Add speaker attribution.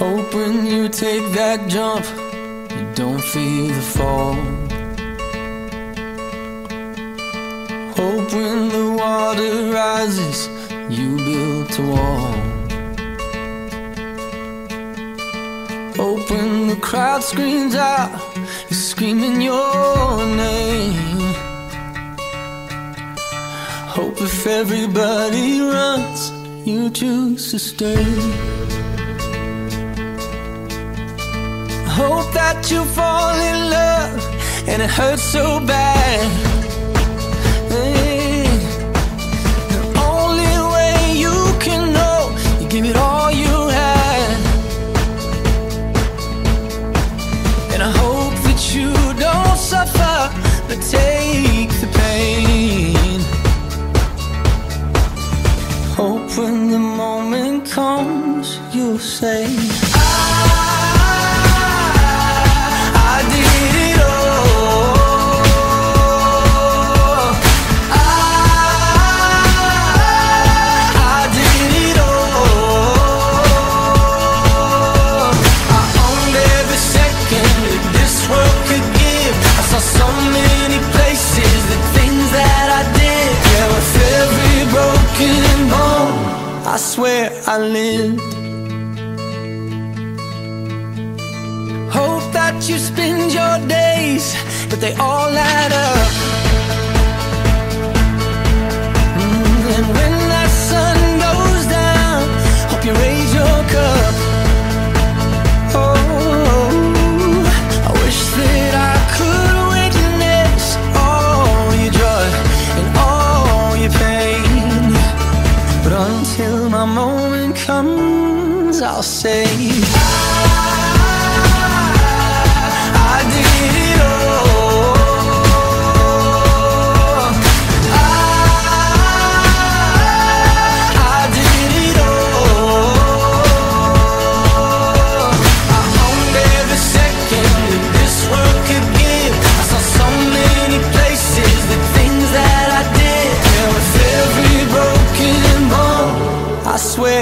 Speaker 1: when you take that jump, you don't feel the fall. Hope when the water rises, you build a wall. Hope when the crowd screams out, you're screaming your name. Hope if everybody runs, you choose to stay. Hope that you fall in love and it hurts so bad. The only way you can know, you give it all you had. And I hope that you don't suffer, but take the pain. Hope when the moment comes, you'll say, I, I swear I lived. Hope that you spend your days, but they all add up. My moment comes, I'll say,